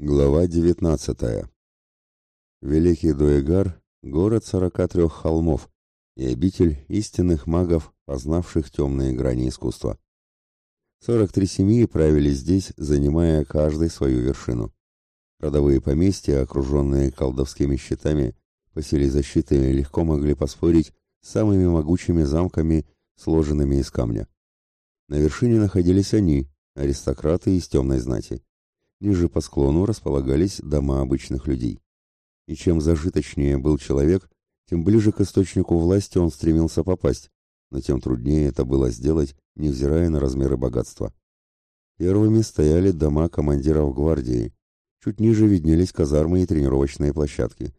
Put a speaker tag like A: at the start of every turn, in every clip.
A: Глава 19. Великий Дуэгар – город 43 холмов и обитель истинных магов, познавших темные грани искусства. 43 семьи правили здесь, занимая каждый свою вершину. Родовые поместья, окруженные колдовскими щитами, по силе защиты легко могли поспорить с самыми могучими замками, сложенными из камня. На вершине находились они, аристократы из темной знати. Ниже по склону располагались дома обычных людей. И чем зажиточнее был человек, тем ближе к источнику власти он стремился попасть, но тем труднее это было сделать, невзирая на размеры богатства. Первыми стояли дома командиров гвардии, чуть ниже виднелись казармы и тренировочные площадки,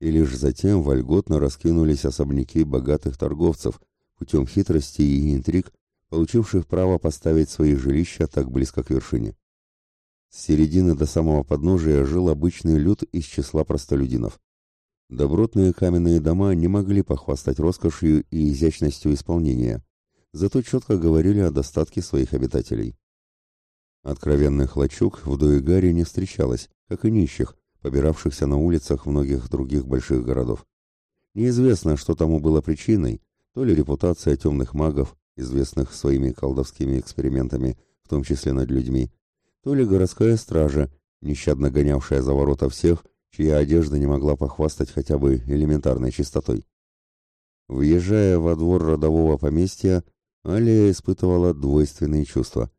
A: и лишь затем вольготно раскинулись особняки богатых торговцев, путем хитрости и интриг, получивших право поставить свои жилища так близко к вершине. С середины до самого подножия жил обычный люд из числа простолюдинов. Добротные каменные дома не могли похвастать роскошью и изящностью исполнения, зато четко говорили о достатке своих обитателей. Откровенных лачуг в Дуэгаре не встречалось, как и нищих, побиравшихся на улицах многих других больших городов. Неизвестно, что тому было причиной, то ли репутация темных магов, известных своими колдовскими экспериментами, в том числе над людьми, то ли городская стража, нещадно гонявшая за ворота всех, чья одежда не могла похвастать хотя бы элементарной чистотой. Въезжая во двор родового поместья, Алия испытывала двойственные чувства.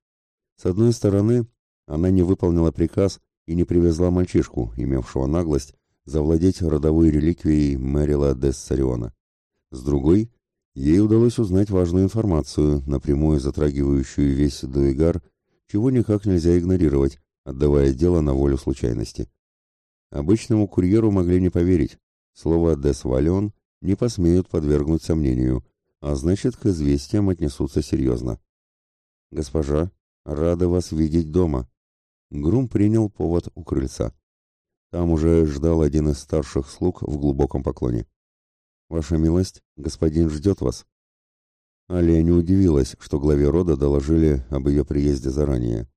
A: С одной стороны, она не выполнила приказ и не привезла мальчишку, имевшего наглость завладеть родовой реликвией Мэрила Дессариона. С другой, ей удалось узнать важную информацию, напрямую затрагивающую весь Дуэгар чего никак нельзя игнорировать, отдавая дело на волю случайности. Обычному курьеру могли не поверить. Слово «десвален» не посмеют подвергнуть сомнению, а значит, к известиям отнесутся серьезно. «Госпожа, рада вас видеть дома». Грум принял повод у крыльца. Там уже ждал один из старших слуг в глубоком поклоне. «Ваша милость, господин ждет вас». Алия не удивилась, что главе рода доложили об ее приезде заранее.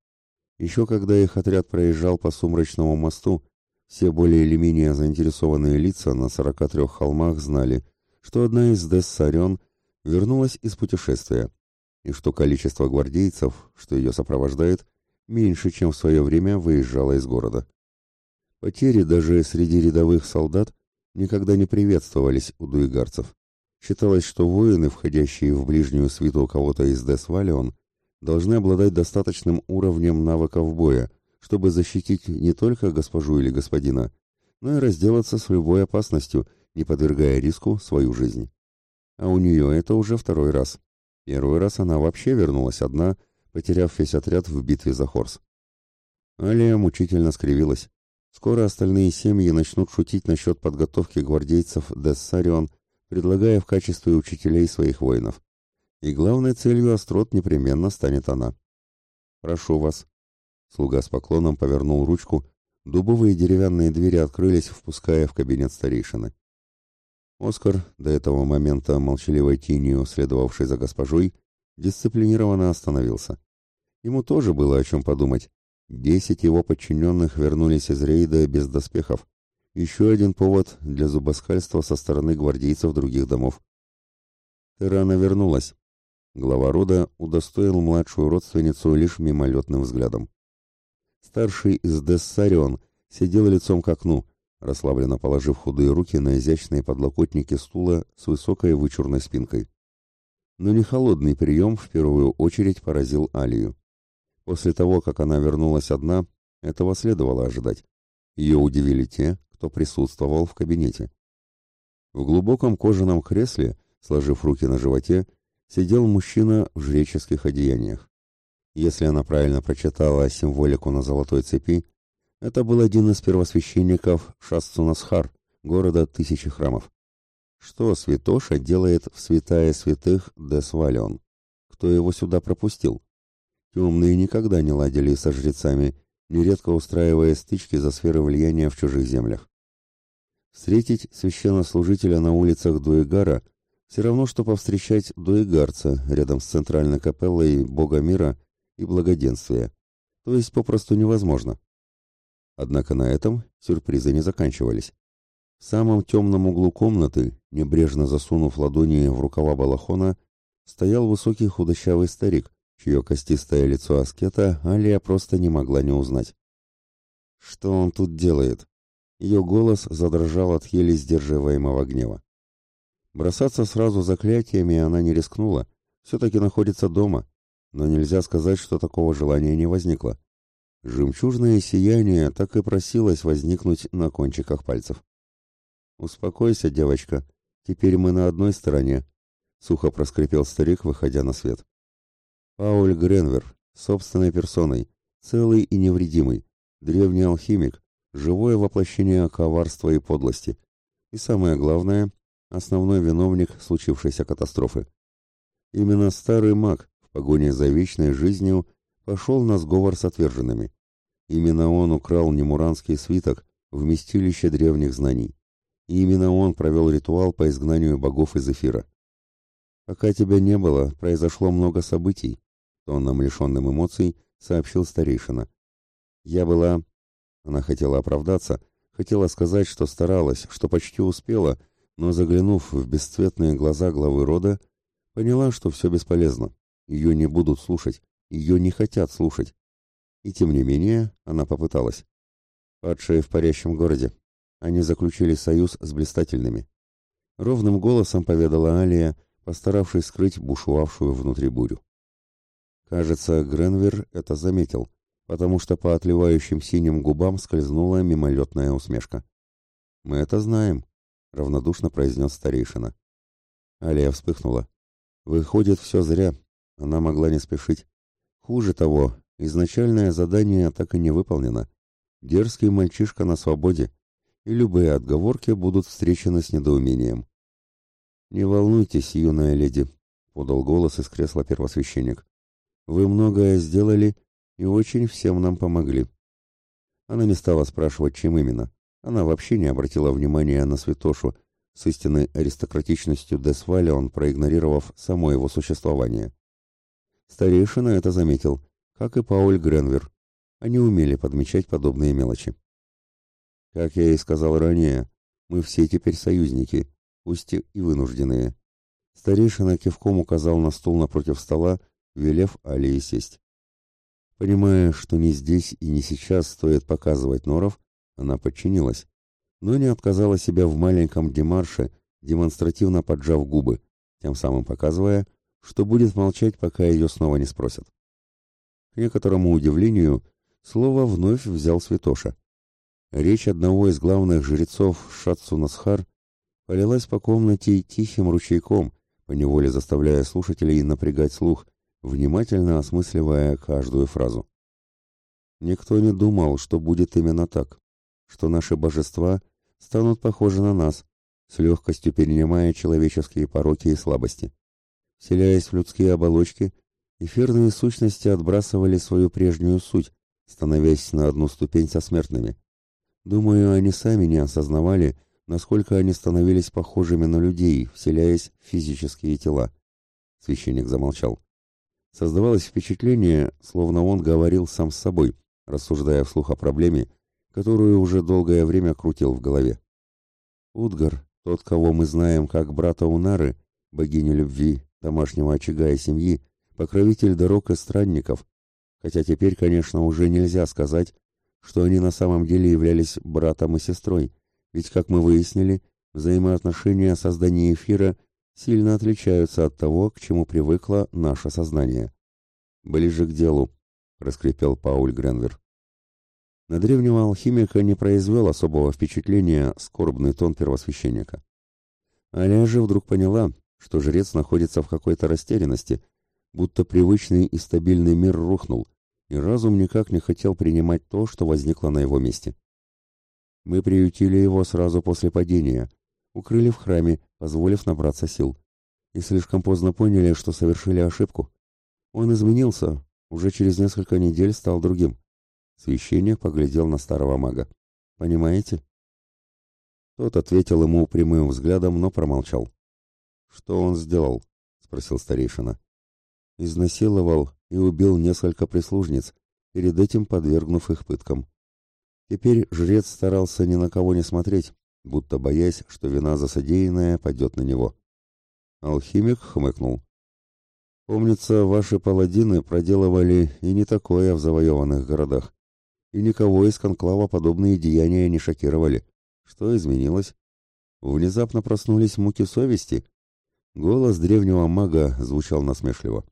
A: Еще когда их отряд проезжал по сумрачному мосту, все более или менее заинтересованные лица на 43 холмах знали, что одна из Дессарен вернулась из путешествия, и что количество гвардейцев, что ее сопровождает, меньше, чем в свое время выезжало из города. Потери даже среди рядовых солдат никогда не приветствовались у дуигарцев. Считалось, что воины, входящие в ближнюю свиту кого-то из Десвалион, должны обладать достаточным уровнем навыков боя, чтобы защитить не только госпожу или господина, но и разделаться с любой опасностью, не подвергая риску свою жизнь. А у нее это уже второй раз. Первый раз она вообще вернулась одна, потеряв весь отряд в битве за Хорс. Алия мучительно скривилась. Скоро остальные семьи начнут шутить насчет подготовки гвардейцев Дессарион предлагая в качестве учителей своих воинов. И главной целью острот непременно станет она. «Прошу вас». Слуга с поклоном повернул ручку, дубовые деревянные двери открылись, впуская в кабинет старейшины. Оскар, до этого момента молчаливой тенью, следовавший за госпожой, дисциплинированно остановился. Ему тоже было о чем подумать. Десять его подчиненных вернулись из рейда без доспехов, еще один повод для зубоскальства со стороны гвардейцев других домов. «Ты рано вернулась». Глава рода удостоил младшую родственницу лишь мимолетным взглядом. Старший из Дессарион сидел лицом к окну, расслабленно положив худые руки на изящные подлокотники стула с высокой вычурной спинкой. Но не холодный прием в первую очередь поразил Алию. После того, как она вернулась одна, этого следовало ожидать. Ее удивили те, кто присутствовал в кабинете. В глубоком кожаном кресле, сложив руки на животе, сидел мужчина в жреческих одеяниях. Если она правильно прочитала символику на золотой цепи, это был один из первосвященников Шасцунасхар, города тысячи храмов. Что святоша делает в святая святых Десвалион? Кто его сюда пропустил? Темные никогда не ладили со жрецами нередко устраивая стычки за сферы влияния в чужих землях. Встретить священнослужителя на улицах Дуэгара все равно, что повстречать дуэгарца рядом с центральной капеллой Бога мира и благоденствия, то есть попросту невозможно. Однако на этом сюрпризы не заканчивались. В самом темном углу комнаты, небрежно засунув ладони в рукава балахона, стоял высокий худощавый старик, чье костистое лицо аскета Алия просто не могла не узнать. «Что он тут делает?» Ее голос задрожал от еле сдерживаемого гнева. Бросаться сразу заклятиями она не рискнула, все-таки находится дома, но нельзя сказать, что такого желания не возникло. Жемчужное сияние так и просилось возникнуть на кончиках пальцев. «Успокойся, девочка, теперь мы на одной стороне», — сухо проскрипел старик, выходя на свет. Пауль Гренвер, собственной персоной, целый и невредимый, древний алхимик, живое воплощение коварства и подлости. И самое главное, основной виновник случившейся катастрофы. Именно старый маг в погоне за вечной жизнью пошел на сговор с отверженными. Именно он украл немуранский свиток, вместилище древних знаний. И именно он провел ритуал по изгнанию богов из эфира. Пока тебя не было, произошло много событий, тоном лишенным эмоций, сообщил старейшина. Я была... Она хотела оправдаться, хотела сказать, что старалась, что почти успела, но, заглянув в бесцветные глаза главы рода, поняла, что все бесполезно. Ее не будут слушать, ее не хотят слушать. И тем не менее она попыталась. Падшие в парящем городе. Они заключили союз с блистательными. Ровным голосом поведала Алия, постаравшись скрыть бушевавшую внутри бурю. Кажется, Гренвер это заметил, потому что по отливающим синим губам скользнула мимолетная усмешка. «Мы это знаем», — равнодушно произнес старейшина. Алия вспыхнула. «Выходит, все зря. Она могла не спешить. Хуже того, изначальное задание так и не выполнено. Дерзкий мальчишка на свободе, и любые отговорки будут встречены с недоумением». «Не волнуйтесь, юная леди», — подал голос из кресла первосвященник. Вы многое сделали и очень всем нам помогли. Она не стала спрашивать, чем именно. Она вообще не обратила внимания на святошу, с истинной аристократичностью Десвалион, проигнорировав само его существование. Старейшина это заметил, как и Пауль Гренвер. Они умели подмечать подобные мелочи. Как я и сказал ранее, мы все теперь союзники, пусть и вынужденные. Старейшина кивком указал на стул напротив стола, велев Алии сесть. Понимая, что не здесь и не сейчас стоит показывать норов, она подчинилась, но не отказала себя в маленьком демарше, демонстративно поджав губы, тем самым показывая, что будет молчать, пока ее снова не спросят. К некоторому удивлению, слово вновь взял Святоша. Речь одного из главных жрецов Шатсунасхар полилась по комнате тихим ручейком, поневоле заставляя слушателей напрягать слух, внимательно осмысливая каждую фразу. Никто не думал, что будет именно так, что наши божества станут похожи на нас, с легкостью перенимая человеческие пороки и слабости. Вселяясь в людские оболочки, эфирные сущности отбрасывали свою прежнюю суть, становясь на одну ступень со смертными. Думаю, они сами не осознавали, насколько они становились похожими на людей, вселяясь в физические тела. Священник замолчал. Создавалось впечатление, словно он говорил сам с собой, рассуждая вслух о проблеме, которую уже долгое время крутил в голове. Утгар, тот, кого мы знаем как брата Унары, богиню любви, домашнего очага и семьи, покровитель дорог и странников, хотя теперь, конечно, уже нельзя сказать, что они на самом деле являлись братом и сестрой, ведь, как мы выяснили, взаимоотношения создания эфира сильно отличаются от того, к чему привыкло наше сознание. «Ближе к делу», — раскрепел Пауль Гренвер. На древнего алхимика не произвел особого впечатления скорбный тон первосвященника. Аля же вдруг поняла, что жрец находится в какой-то растерянности, будто привычный и стабильный мир рухнул, и разум никак не хотел принимать то, что возникло на его месте. Мы приютили его сразу после падения, укрыли в храме, позволив набраться сил. И слишком поздно поняли, что совершили ошибку. Он изменился, уже через несколько недель стал другим. Священник поглядел на старого мага. «Понимаете?» Тот ответил ему прямым взглядом, но промолчал. «Что он сделал?» — спросил старейшина. «Изнасиловал и убил несколько прислужниц, перед этим подвергнув их пыткам. Теперь жрец старался ни на кого не смотреть, будто боясь, что вина за содеянное падет на него. Алхимик хмыкнул. «Помнится, ваши паладины проделывали и не такое в завоеванных городах, и никого из конклава подобные деяния не шокировали. Что изменилось? Внезапно проснулись муки совести?» Голос древнего мага звучал насмешливо.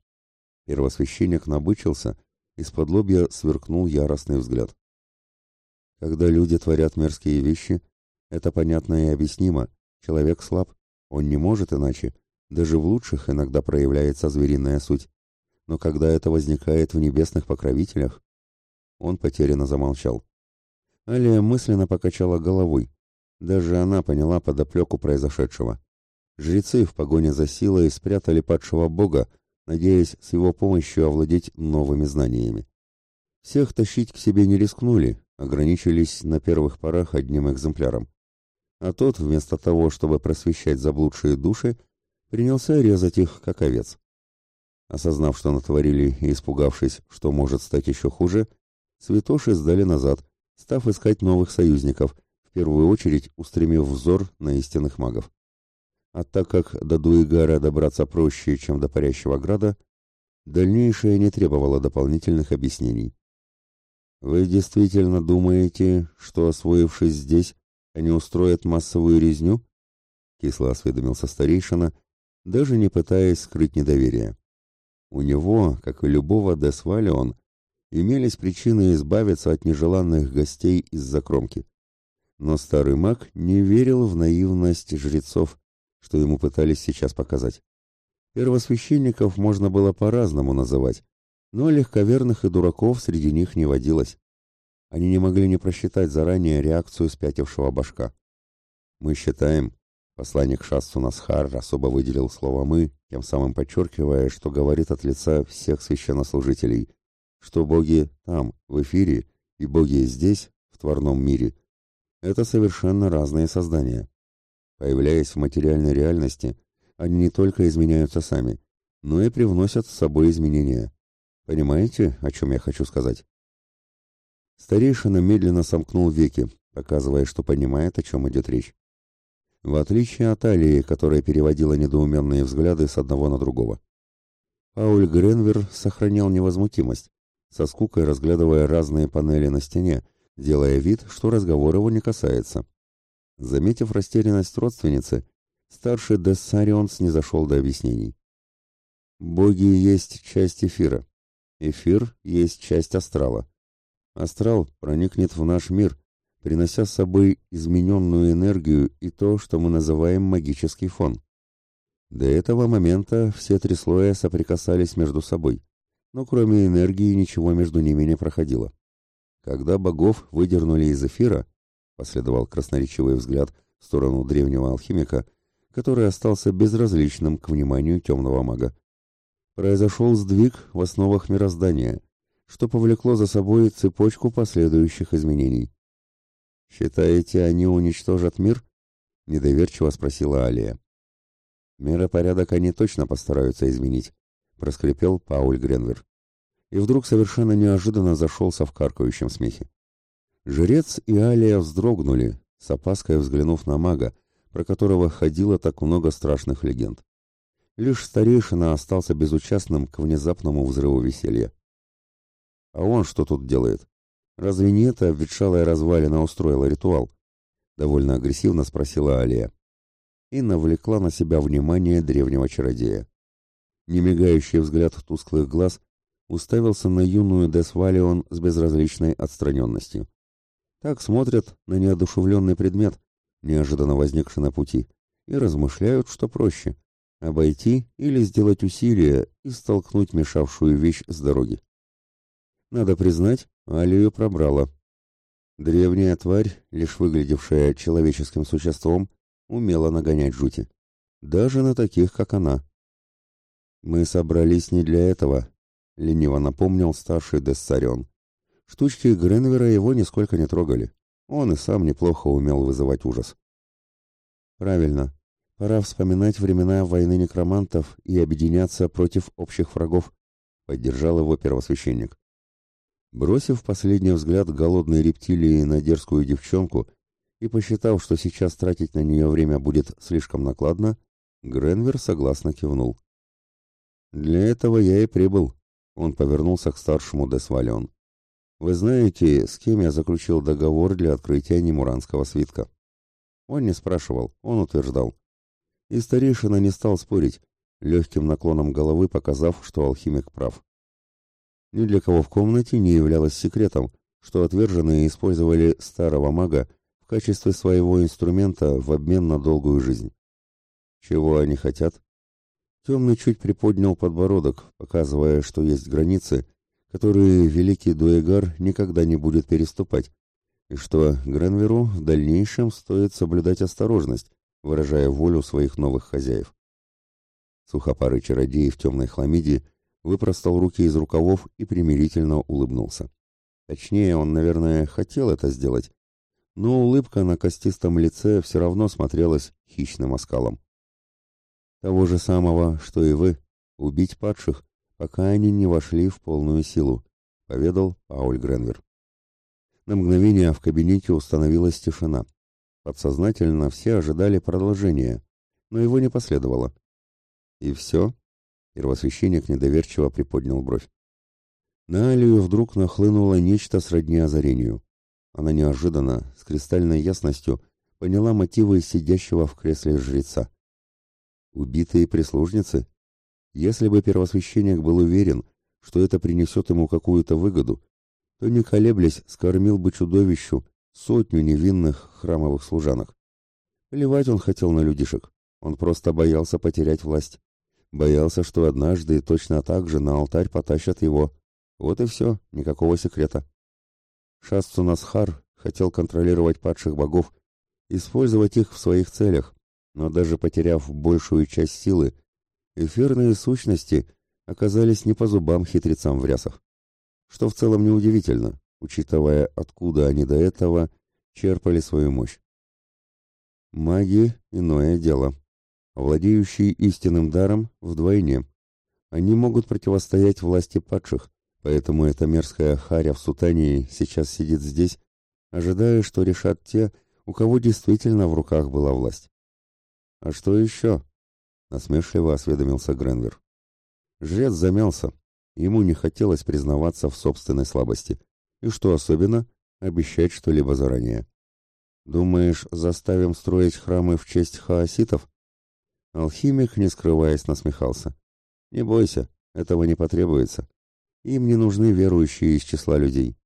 A: Первосвященник набычился, из-под лобья сверкнул яростный взгляд. Когда люди творят мерзкие вещи, это понятно и объяснимо. Человек слаб, он не может иначе. Даже в лучших иногда проявляется звериная суть. Но когда это возникает в небесных покровителях... Он потерянно замолчал. Алия мысленно покачала головой. Даже она поняла подоплеку произошедшего. Жрецы в погоне за силой спрятали падшего бога, надеясь с его помощью овладеть новыми знаниями. Всех тащить к себе не рискнули, ограничились на первых порах одним экземпляром. А тот, вместо того, чтобы просвещать заблудшие души, принялся резать их, как овец. Осознав, что натворили, и испугавшись, что может стать еще хуже, святоши сдали назад, став искать новых союзников, в первую очередь устремив взор на истинных магов. А так как до Дуигара добраться проще, чем до Парящего Града, дальнейшее не требовало дополнительных объяснений. «Вы действительно думаете, что, освоившись здесь, они устроят массовую резню?» — кисло осведомился старейшина, даже не пытаясь скрыть недоверие. У него, как и любого Десвалион, имелись причины избавиться от нежеланных гостей из-за кромки. Но старый маг не верил в наивность жрецов, что ему пытались сейчас показать. Первосвященников можно было по-разному называть, но легковерных и дураков среди них не водилось. Они не могли не просчитать заранее реакцию спятившего башка. «Мы считаем», — посланник Шассу Насхар особо выделил слово «мы», тем самым подчеркивая, что говорит от лица всех священнослужителей, что боги там, в эфире, и боги здесь, в творном мире, это совершенно разные создания. Появляясь в материальной реальности, они не только изменяются сами, но и привносят с собой изменения. Понимаете, о чем я хочу сказать? Старейшина медленно сомкнул веки, показывая, что понимает, о чем идет речь. В отличие от Алии, которая переводила недоуменные взгляды с одного на другого. Пауль Гренвер сохранял невозмутимость, со скукой разглядывая разные панели на стене, делая вид, что разговор его не касается. Заметив растерянность родственницы, старший Дессарион снизошел до объяснений. «Боги есть часть эфира. Эфир есть часть астрала. Астрал проникнет в наш мир, принося с собой измененную энергию и то, что мы называем магический фон. До этого момента все три слоя соприкасались между собой, но кроме энергии ничего между ними не проходило. Когда богов выдернули из эфира, последовал красноречивый взгляд в сторону древнего алхимика, который остался безразличным к вниманию темного мага. Произошел сдвиг в основах мироздания, что повлекло за собой цепочку последующих изменений. «Считаете, они уничтожат мир?» — недоверчиво спросила Алия. «Миропорядок они точно постараются изменить», — проскрипел Пауль Гренвер. И вдруг совершенно неожиданно зашелся в каркающем смехе. Жрец и Алия вздрогнули, с опаской взглянув на мага, про которого ходило так много страшных легенд. Лишь старейшина остался безучастным к внезапному взрыву веселья. А он что тут делает? Разве не это обветшалая развалина устроила ритуал? Довольно агрессивно спросила Алия. И навлекла на себя внимание древнего чародея. Немигающий взгляд тусклых глаз уставился на юную Десвалион с безразличной отстраненностью. Так смотрят на неодушевленный предмет, неожиданно возникший на пути, и размышляют, что проще — обойти или сделать усилие и столкнуть мешавшую вещь с дороги. Надо признать, Алию пробрала. Древняя тварь, лишь выглядевшая человеческим существом, умела нагонять жути. Даже на таких, как она. «Мы собрались не для этого», — лениво напомнил старший Дессарион. Штучки Гренвера его нисколько не трогали. Он и сам неплохо умел вызывать ужас. «Правильно. Пора вспоминать времена войны некромантов и объединяться против общих врагов», — поддержал его первосвященник. Бросив последний взгляд голодной рептилии на дерзкую девчонку и посчитав, что сейчас тратить на нее время будет слишком накладно, Гренвер согласно кивнул. «Для этого я и прибыл», — он повернулся к старшему Десвалион. «Вы знаете, с кем я заключил договор для открытия немуранского свитка?» Он не спрашивал, он утверждал. И старейшина не стал спорить, легким наклоном головы показав, что алхимик прав. Ни для кого в комнате не являлось секретом, что отверженные использовали старого мага в качестве своего инструмента в обмен на долгую жизнь. Чего они хотят? Темный чуть приподнял подбородок, показывая, что есть границы, которые великий Дуэгар никогда не будет переступать, и что Гренверу в дальнейшем стоит соблюдать осторожность, выражая волю своих новых хозяев. Сухопарый чародей в темной хламиде выпростал руки из рукавов и примирительно улыбнулся. Точнее, он, наверное, хотел это сделать, но улыбка на костистом лице все равно смотрелась хищным оскалом. Того же самого, что и вы, убить падших, пока они не вошли в полную силу, поведал Пауль Гренвер. На мгновение в кабинете установилась тишина. Подсознательно все ожидали продолжения, но его не последовало. И все? Первосвященник недоверчиво приподнял бровь. На Алию вдруг нахлынуло нечто сродни озарению. Она неожиданно, с кристальной ясностью, поняла мотивы сидящего в кресле жреца. Убитые прислужницы? Если бы первосвященник был уверен, что это принесет ему какую-то выгоду, то, не колеблясь, скормил бы чудовищу сотню невинных храмовых служанок. Плевать он хотел на людишек, он просто боялся потерять власть. Боялся, что однажды точно так же на алтарь потащат его. Вот и все, никакого секрета. Шасцунасхар хотел контролировать падших богов, использовать их в своих целях, но даже потеряв большую часть силы, эфирные сущности оказались не по зубам хитрецам в рясах. Что в целом неудивительно, учитывая, откуда они до этого черпали свою мощь. Маги — иное дело владеющие истинным даром, вдвойне. Они могут противостоять власти падших, поэтому эта мерзкая харя в сутании сейчас сидит здесь, ожидая, что решат те, у кого действительно в руках была власть. «А что еще?» — насмешливо осведомился Гренвер. Жрец замялся. Ему не хотелось признаваться в собственной слабости. И что особенно, обещать что-либо заранее. «Думаешь, заставим строить храмы в честь хаоситов?» Алхимик, не скрываясь, насмехался. «Не бойся, этого не потребуется. Им не нужны верующие из числа людей».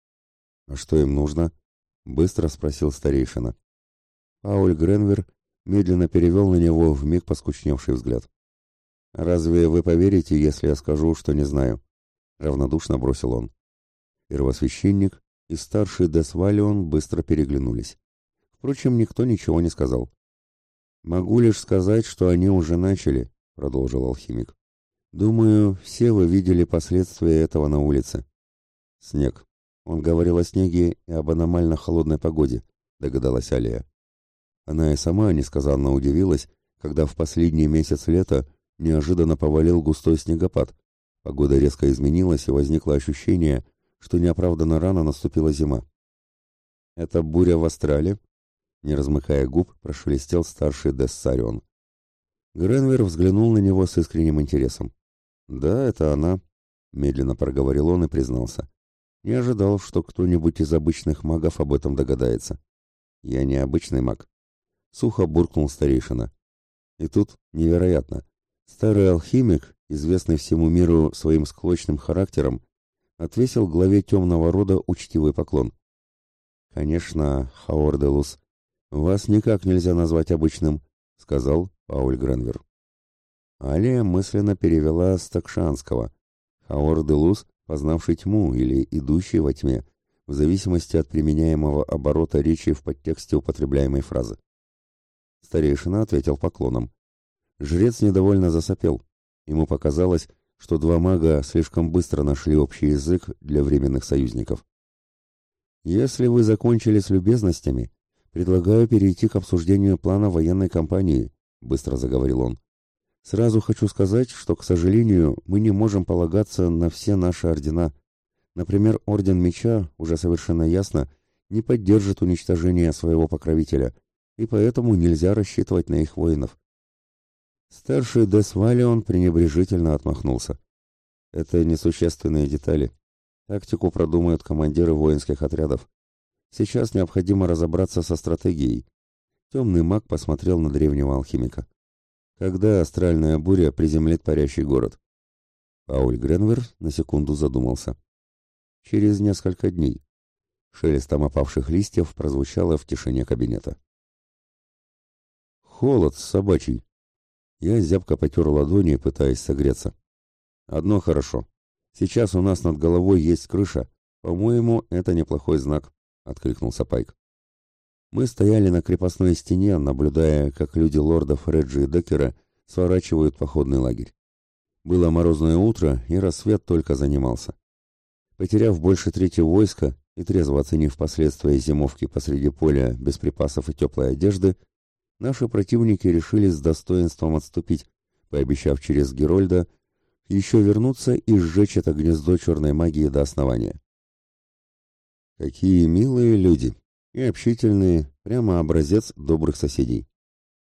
A: «А что им нужно?» — быстро спросил старейшина. Пауль Гренвер медленно перевел на него вмиг поскучневший взгляд. «Разве вы поверите, если я скажу, что не знаю?» — равнодушно бросил он. Первосвященник и старший Десвалион быстро переглянулись. Впрочем, никто ничего не сказал. «Могу лишь сказать, что они уже начали», — продолжил алхимик. «Думаю, все вы видели последствия этого на улице». «Снег». Он говорил о снеге и об аномально холодной погоде, догадалась Алия. Она и сама несказанно удивилась, когда в последний месяц лета неожиданно повалил густой снегопад. Погода резко изменилась, и возникло ощущение, что неоправданно рано наступила зима. «Это буря в Астрале?» Не размыкая губ, прошелестел старший Дессарион. Гренвер взглянул на него с искренним интересом. «Да, это она», — медленно проговорил он и признался. «Не ожидал, что кто-нибудь из обычных магов об этом догадается. Я не обычный маг». Сухо буркнул старейшина. И тут, невероятно, старый алхимик, известный всему миру своим склочным характером, отвесил главе темного рода учтивый поклон. «Конечно, Хаорделус, «Вас никак нельзя назвать обычным», — сказал Пауль Гренвер. Алия мысленно перевела с такшанского. Хаор де Лус, познавший тьму или идущий во тьме, в зависимости от применяемого оборота речи в подтексте употребляемой фразы. Старейшина ответил поклоном. Жрец недовольно засопел. Ему показалось, что два мага слишком быстро нашли общий язык для временных союзников. «Если вы закончили с любезностями, «Предлагаю перейти к обсуждению плана военной кампании», — быстро заговорил он. «Сразу хочу сказать, что, к сожалению, мы не можем полагаться на все наши ордена. Например, Орден Меча уже совершенно ясно не поддержит уничтожения своего покровителя, и поэтому нельзя рассчитывать на их воинов. Старший Десвалион пренебрежительно отмахнулся. Это несущественные детали. Тактику продумают командиры воинских отрядов. Сейчас необходимо разобраться со стратегией. Темный маг посмотрел на древнего алхимика. Когда астральная буря приземлит парящий город? Пауль Гренвер на секунду задумался. Через несколько дней. Шелестом опавших листьев прозвучало в тишине кабинета. Холод собачий. Я зябко потер ладони, пытаясь согреться. Одно хорошо. Сейчас у нас над головой есть крыша. По-моему, это неплохой знак, откликнулся Пайк. Мы стояли на крепостной стене, наблюдая, как люди лордов Реджи и Деккера сворачивают походный лагерь. Было морозное утро, и рассвет только занимался. Потеряв больше трети войска и трезво оценив последствия зимовки посреди поля без припасов и теплой одежды, наши противники решили с достоинством отступить, пообещав через Герольда еще вернуться и сжечь это гнездо черной магии до основания. Какие милые люди и общительные, прямо образец добрых соседей.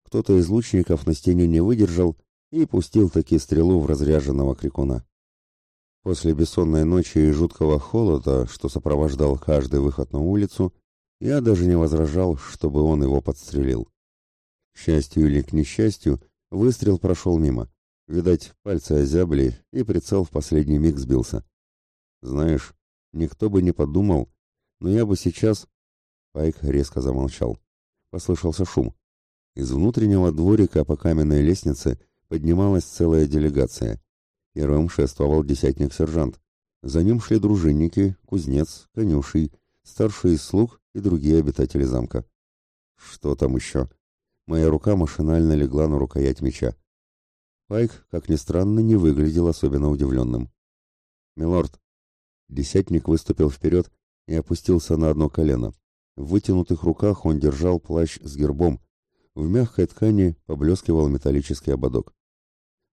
A: Кто-то из лучников на стене не выдержал и пустил таки стрелу в разряженного крикуна. После бессонной ночи и жуткого холода, что сопровождал каждый выход на улицу, я даже не возражал, чтобы он его подстрелил. К счастью или к несчастью, выстрел прошел мимо. Видать, пальцы озябли, и прицел в последний миг сбился. Знаешь, никто бы не подумал, но я бы сейчас... Пайк резко замолчал. Послышался шум. Из внутреннего дворика по каменной лестнице поднималась целая делегация. Первым шествовал десятник-сержант. За ним шли дружинники, кузнец, конюший, старший слуг и другие обитатели замка. Что там еще? Моя рука машинально легла на рукоять меча. Пайк, как ни странно, не выглядел особенно удивленным. «Милорд!» Десятник выступил вперед и опустился на одно колено. В вытянутых руках он держал плащ с гербом. В мягкой ткани поблескивал металлический ободок.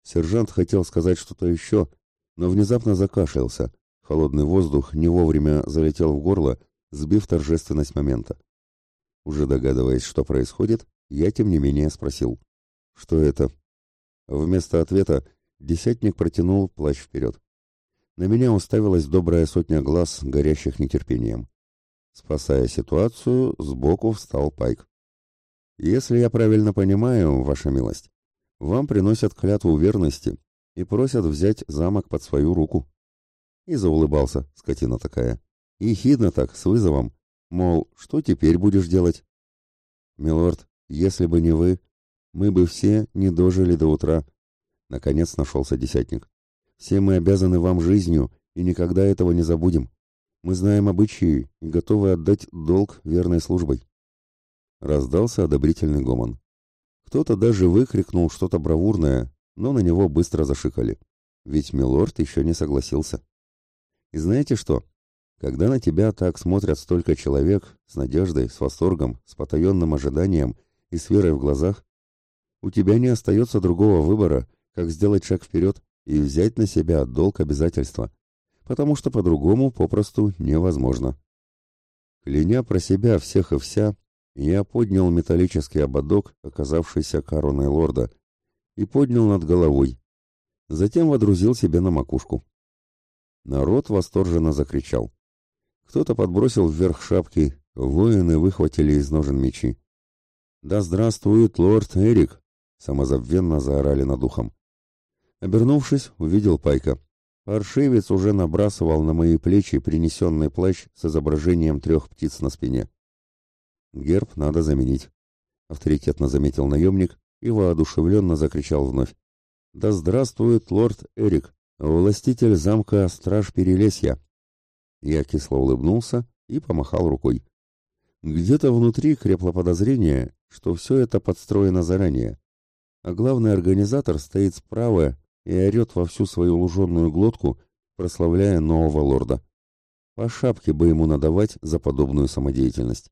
A: Сержант хотел сказать что-то еще, но внезапно закашлялся. Холодный воздух не вовремя залетел в горло, сбив торжественность момента. Уже догадываясь, что происходит, я тем не менее спросил. «Что это?» Вместо ответа десятник протянул плащ вперед. На меня уставилась добрая сотня глаз, горящих нетерпением. Спасая ситуацию, сбоку встал Пайк. «Если я правильно понимаю, ваша милость, вам приносят клятву верности и просят взять замок под свою руку. И заулыбался, скотина такая. И хидно так, с вызовом. Мол, что теперь будешь делать? Милорд, если бы не вы, мы бы все не дожили до утра. Наконец нашелся десятник. Все мы обязаны вам жизнью и никогда этого не забудем. Мы знаем обычаи и готовы отдать долг верной службой. Раздался одобрительный гомон. Кто-то даже выкрикнул что-то бравурное, но на него быстро зашикали. Ведь Милорд еще не согласился. И знаете что? Когда на тебя так смотрят столько человек, с надеждой, с восторгом, с потаенным ожиданием и с верой в глазах, у тебя не остается другого выбора, как сделать шаг вперед и взять на себя долг обязательства, потому что по-другому попросту невозможно. Кляня про себя всех и вся, я поднял металлический ободок, оказавшийся короной лорда, и поднял над головой. Затем водрузил себе на макушку. Народ восторженно закричал. Кто-то подбросил вверх шапки, воины выхватили из ножен мечи. «Да здравствует лорд Эрик!» — самозабвенно заорали над ухом. Обернувшись, увидел Пайка. Паршивец уже набрасывал на мои плечи принесенный плащ с изображением трех птиц на спине. Герб надо заменить, авторитетно заметил наемник и воодушевленно закричал вновь. Да здравствует лорд Эрик, властитель замка Страж Перелесья. Я кисло улыбнулся и помахал рукой. Где-то внутри крепло подозрение, что все это подстроено заранее. А главный организатор стоит справа и орет во всю свою луженную глотку, прославляя нового лорда. По шапке бы ему надавать за подобную самодеятельность.